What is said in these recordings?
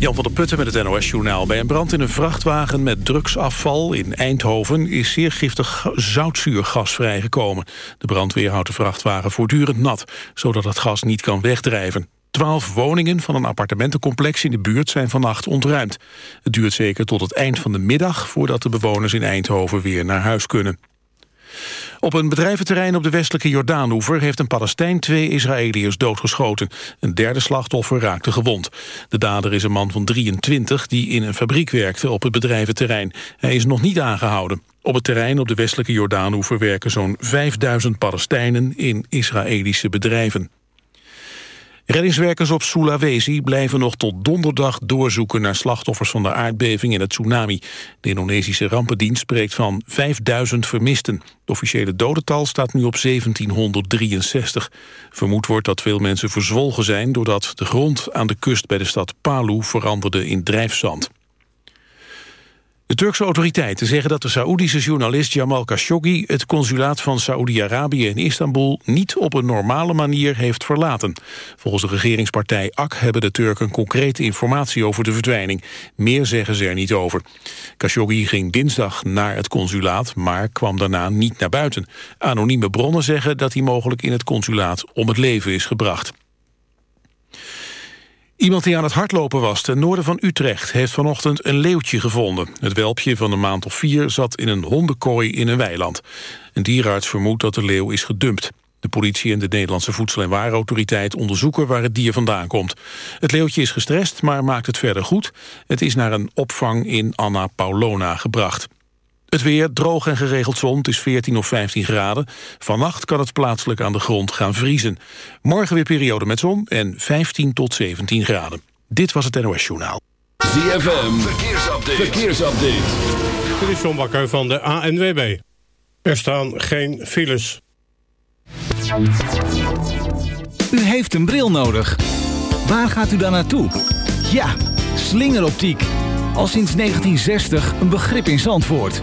Jan van der Putten met het NOS-journaal. Bij een brand in een vrachtwagen met drugsafval in Eindhoven... is zeer giftig zoutzuurgas vrijgekomen. De brandweer houdt de vrachtwagen voortdurend nat... zodat het gas niet kan wegdrijven. Twaalf woningen van een appartementencomplex in de buurt zijn vannacht ontruimd. Het duurt zeker tot het eind van de middag... voordat de bewoners in Eindhoven weer naar huis kunnen. Op een bedrijventerrein op de westelijke Jordaanoever... heeft een Palestijn twee Israëliërs doodgeschoten. Een derde slachtoffer raakte gewond. De dader is een man van 23 die in een fabriek werkte op het bedrijventerrein. Hij is nog niet aangehouden. Op het terrein op de westelijke Jordaanoever werken zo'n 5000 Palestijnen in Israëlische bedrijven. Reddingswerkers op Sulawesi blijven nog tot donderdag doorzoeken naar slachtoffers van de aardbeving en het tsunami. De Indonesische rampendienst spreekt van 5000 vermisten. Het officiële dodental staat nu op 1763. Vermoed wordt dat veel mensen verzwolgen zijn doordat de grond aan de kust bij de stad Palu veranderde in drijfzand. De Turkse autoriteiten zeggen dat de Saoedische journalist Jamal Khashoggi... het consulaat van Saoedi-Arabië in Istanbul niet op een normale manier heeft verlaten. Volgens de regeringspartij AK hebben de Turken concrete informatie over de verdwijning. Meer zeggen ze er niet over. Khashoggi ging dinsdag naar het consulaat, maar kwam daarna niet naar buiten. Anonieme bronnen zeggen dat hij mogelijk in het consulaat om het leven is gebracht. Iemand die aan het hardlopen was ten noorden van Utrecht... heeft vanochtend een leeuwtje gevonden. Het welpje van een maand of vier zat in een hondenkooi in een weiland. Een dierenarts vermoedt dat de leeuw is gedumpt. De politie en de Nederlandse Voedsel- en Warenautoriteit onderzoeken waar het dier vandaan komt. Het leeuwtje is gestrest, maar maakt het verder goed. Het is naar een opvang in Anna Paulona gebracht. Het weer droog en geregeld zon, het is 14 of 15 graden. Vannacht kan het plaatselijk aan de grond gaan vriezen. Morgen weer periode met zon en 15 tot 17 graden. Dit was het NOS Journaal. ZFM, verkeersupdate. verkeersupdate. Dit is John Bakker van de ANWB. Er staan geen files. U heeft een bril nodig. Waar gaat u dan naartoe? Ja, slingeroptiek. Al sinds 1960 een begrip in Zandvoort.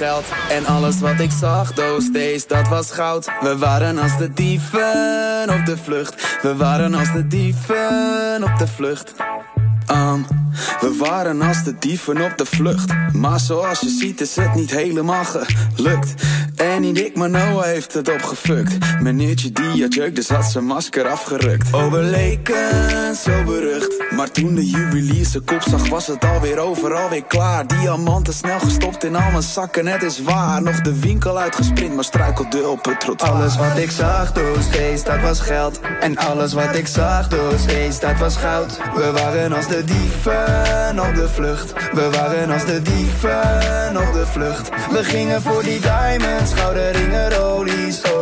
En alles wat ik zag, those days, dat was goud. We waren als de dieven op de vlucht. We waren als de dieven op de vlucht. Um, we waren als de dieven op de vlucht. Maar zoals je ziet is het niet helemaal gelukt. En niet ik, maar Noah heeft het opgefukt. Meneertje die had jeuk, dus had zijn masker afgerukt. Oh, we leken zo berucht. Maar toen de juwelier zijn kop zag, was het alweer overal weer klaar. Diamanten snel gestopt in al mijn zakken, het is waar. Nog de winkel uitgesprint, maar struikelde op het trottoir. Alles wat ik zag, those days, dat was geld. En alles wat ik zag, those days, dat was goud. We waren als de dieven op de vlucht. We waren als de dieven op de vlucht. We gingen voor die diamonds, gouden ringen, rollies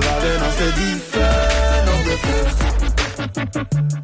vlucht. We waren als de dieven op de vlucht.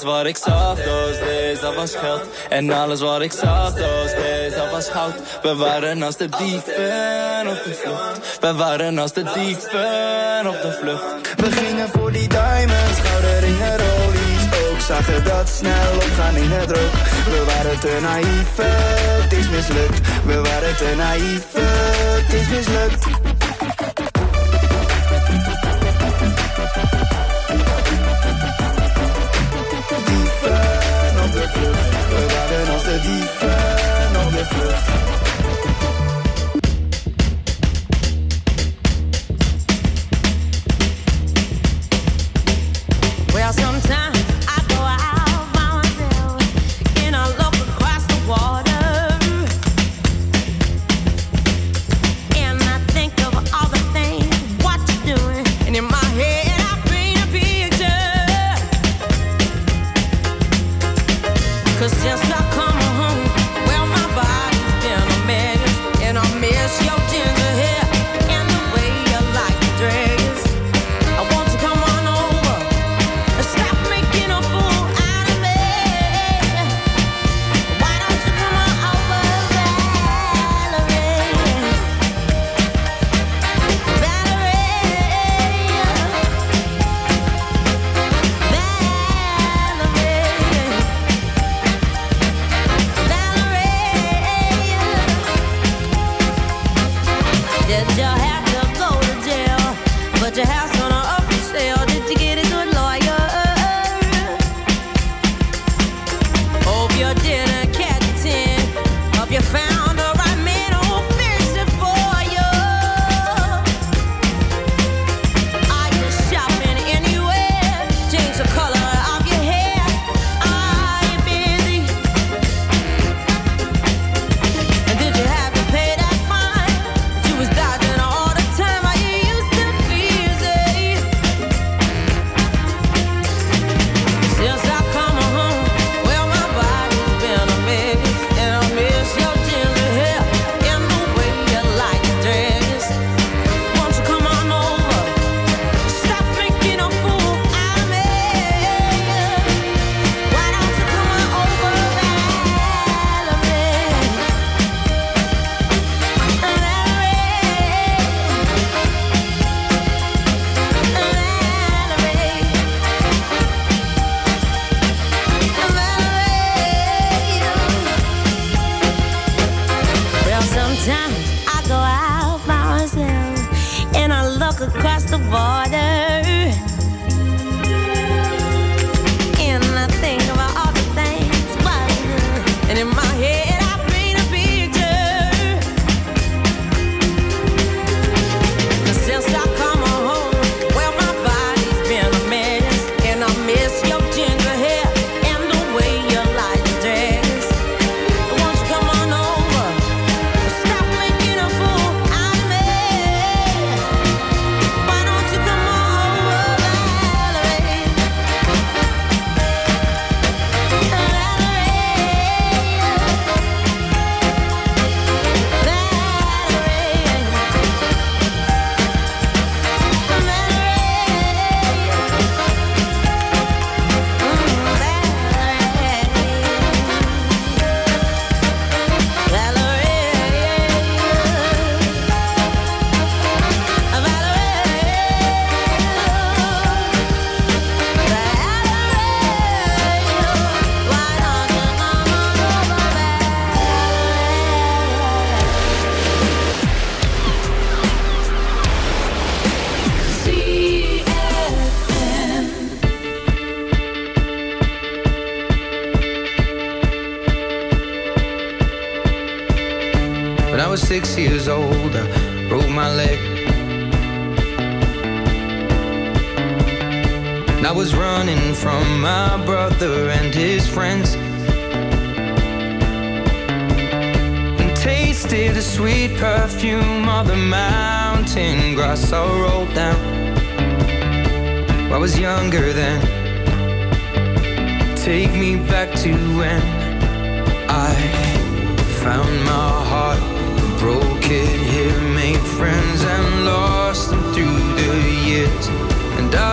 Alles wat ik zag, those days, dat was geld. En alles wat ik zag, those days, dat was goud. We waren als de dieven op de vlucht. We waren als de dieven op de vlucht. We gingen voor die diamonds, gouden ringen, rollies ook. Zagen dat snel opgaan in het rook. We waren te naïef, het is mislukt. We waren te naïef, het is mislukt.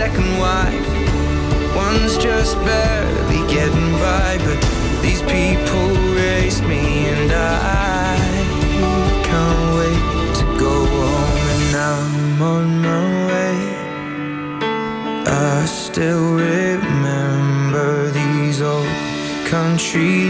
Second wife. One's just barely getting by. But these people race me and I can't wait to go home. And I'm on my way. I still remember these old country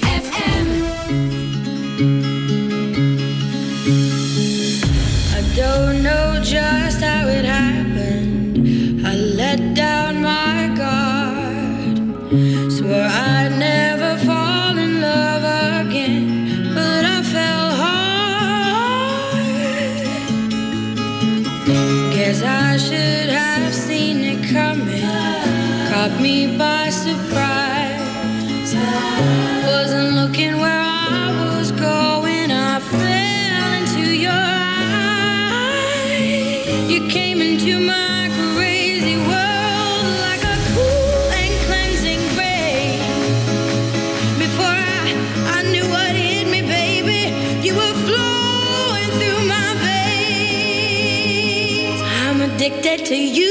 To you.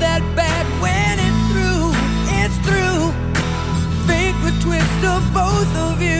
that bad when it's through, it's through. Fake the twist of both of you.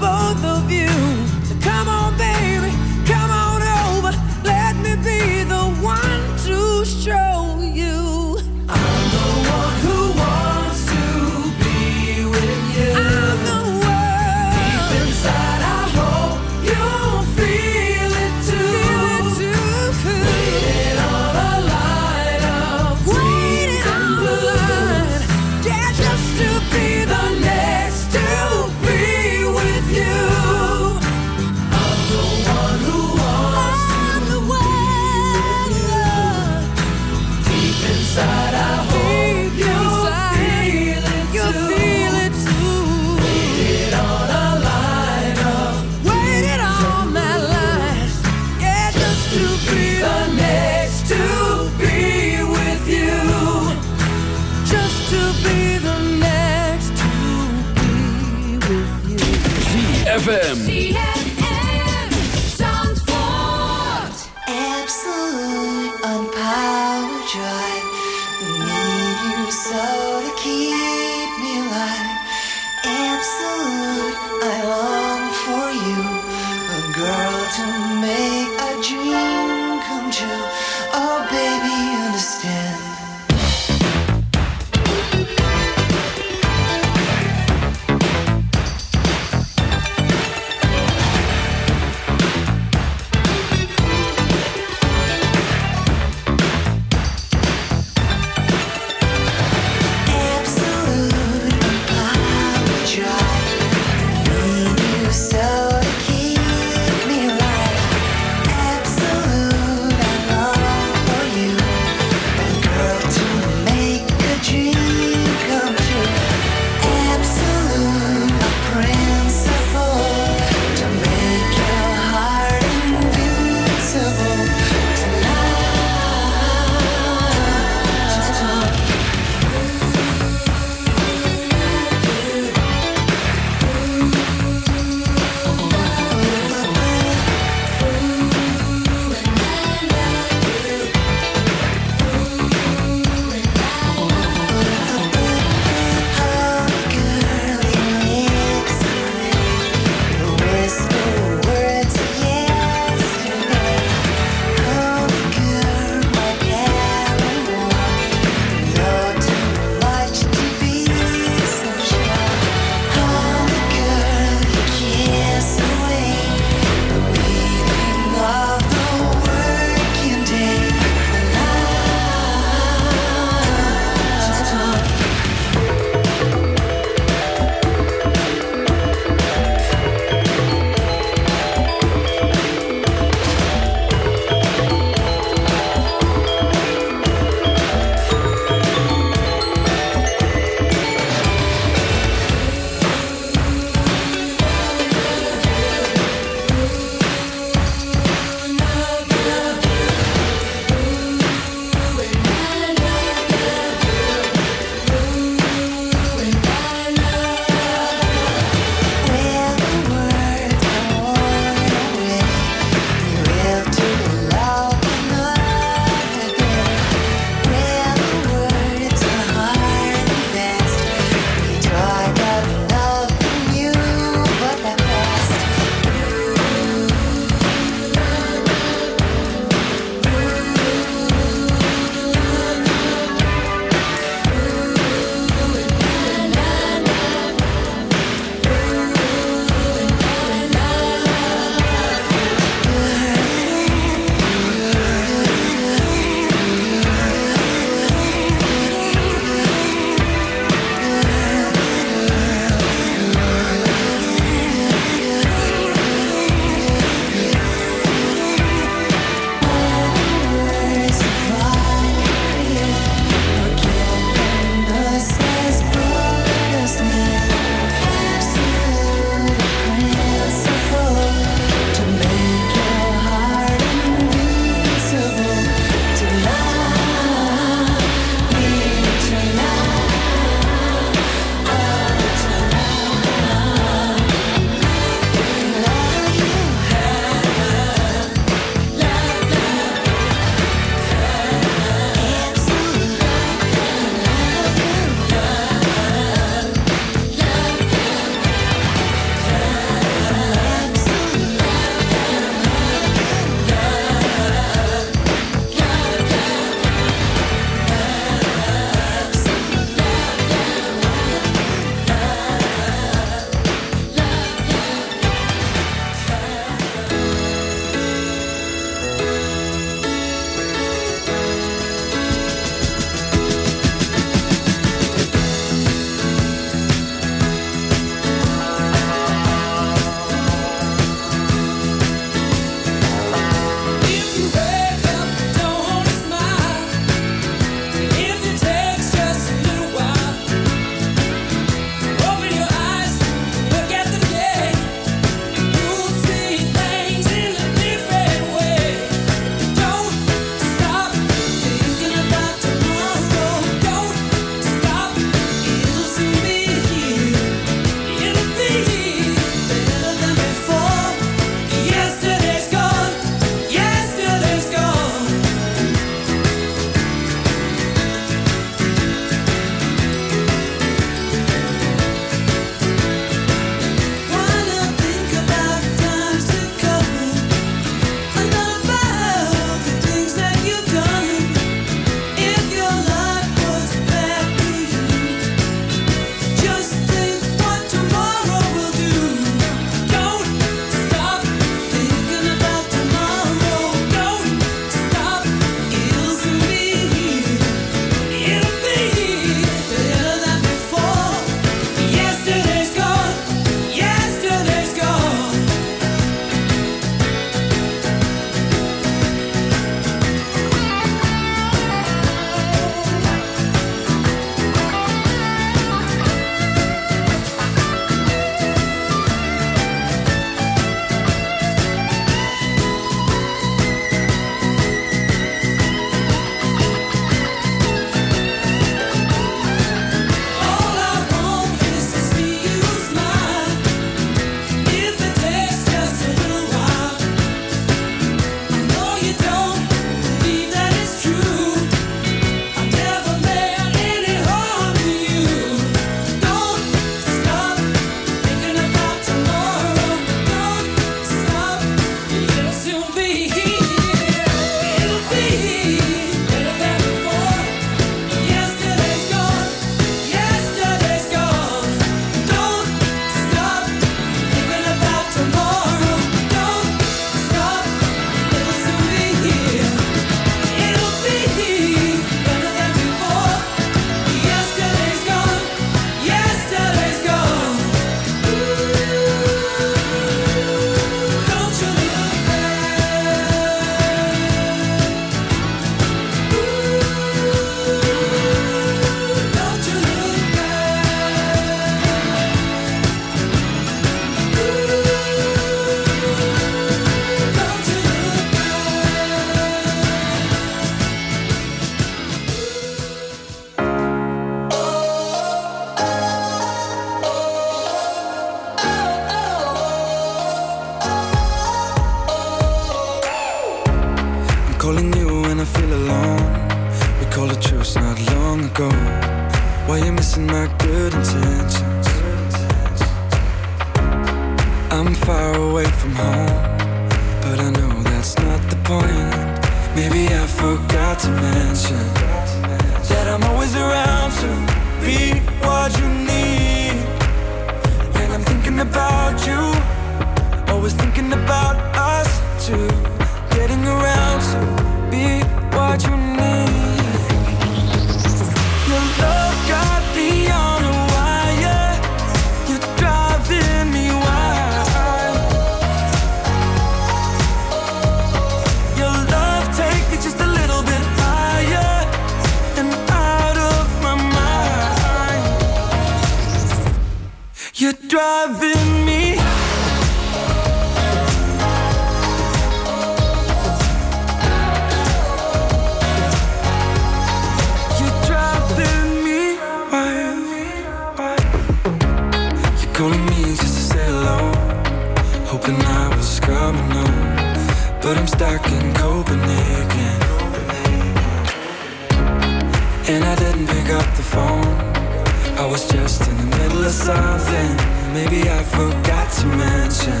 something. Maybe I forgot to mention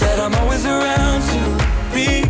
that I'm always around to be